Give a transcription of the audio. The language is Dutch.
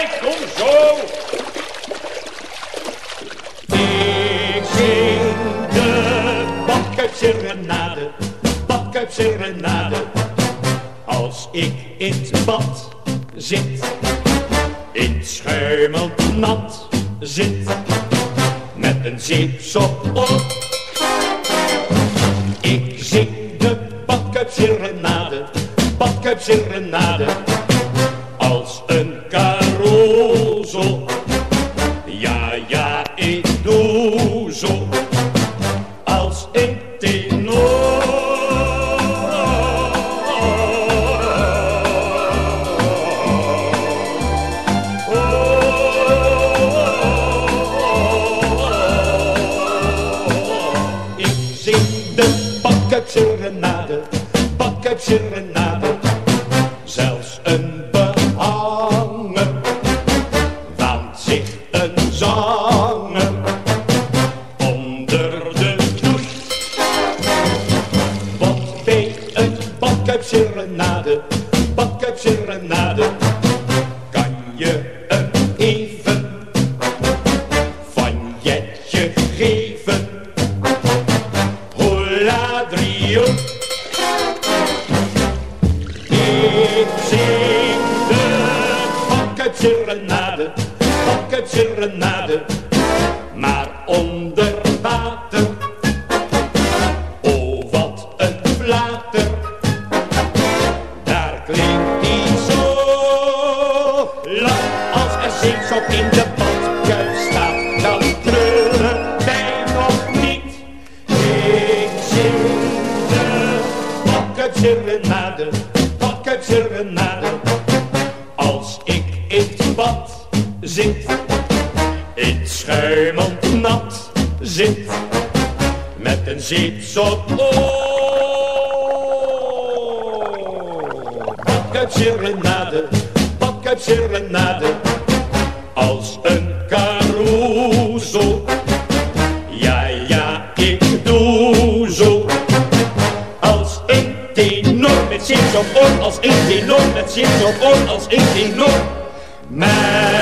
Ik kom zo. Ik zing de badkuipsegrenade, badkuipsegrenade. Als ik in het bad zit, in het nat zit, met een zeepsop op. badkuipserenade, badkuipserenade. Als een carousel. Ja, ja, ik doe zo. Als een tenor. Ik Zelfs een behanger. Waant zich een zanger. Onder de knoei. Want bij een badkuipserenade, badkuipserenade, kan zing de badkuipserenade, badkuipserenade, maar onder water. Oh, wat een flater, daar klinkt die zo lang als er zeepsop in de badkuip staat. Dan treuren wij nog niet. Ik zing de badkuipserenade, Als ik in het bad zit, in schuimend nat zit, met een zeepsop op. Badkuipserenade, badkuipserenade, als een op oor, als een tenor met zins op als een tenor met zins